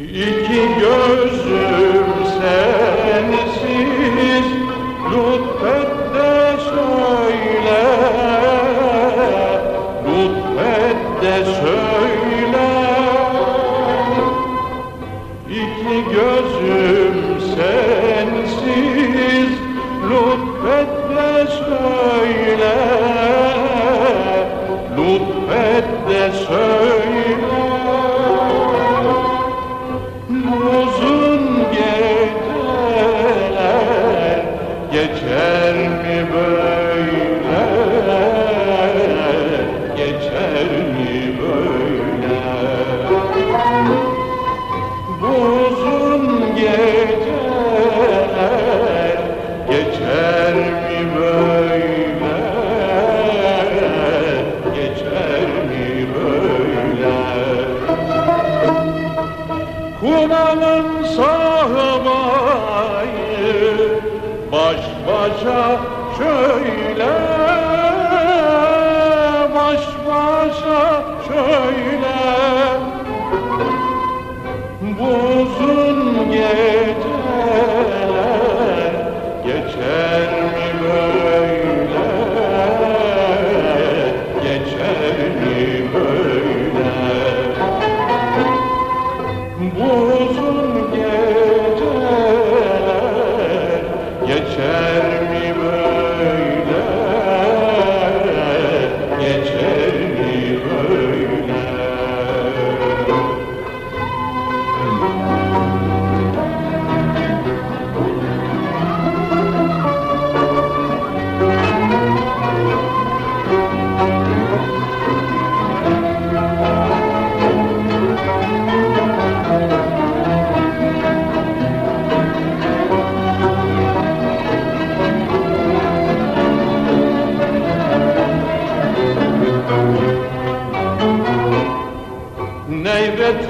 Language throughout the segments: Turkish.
İki gözüm sensiz Lütfet de söyle. Lütfet de söyle. İki gözüm sensiz Lütfet de söyle Kulağın sahibayı baş başa şöyle baş başa şöyle. Bu bu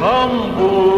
humble.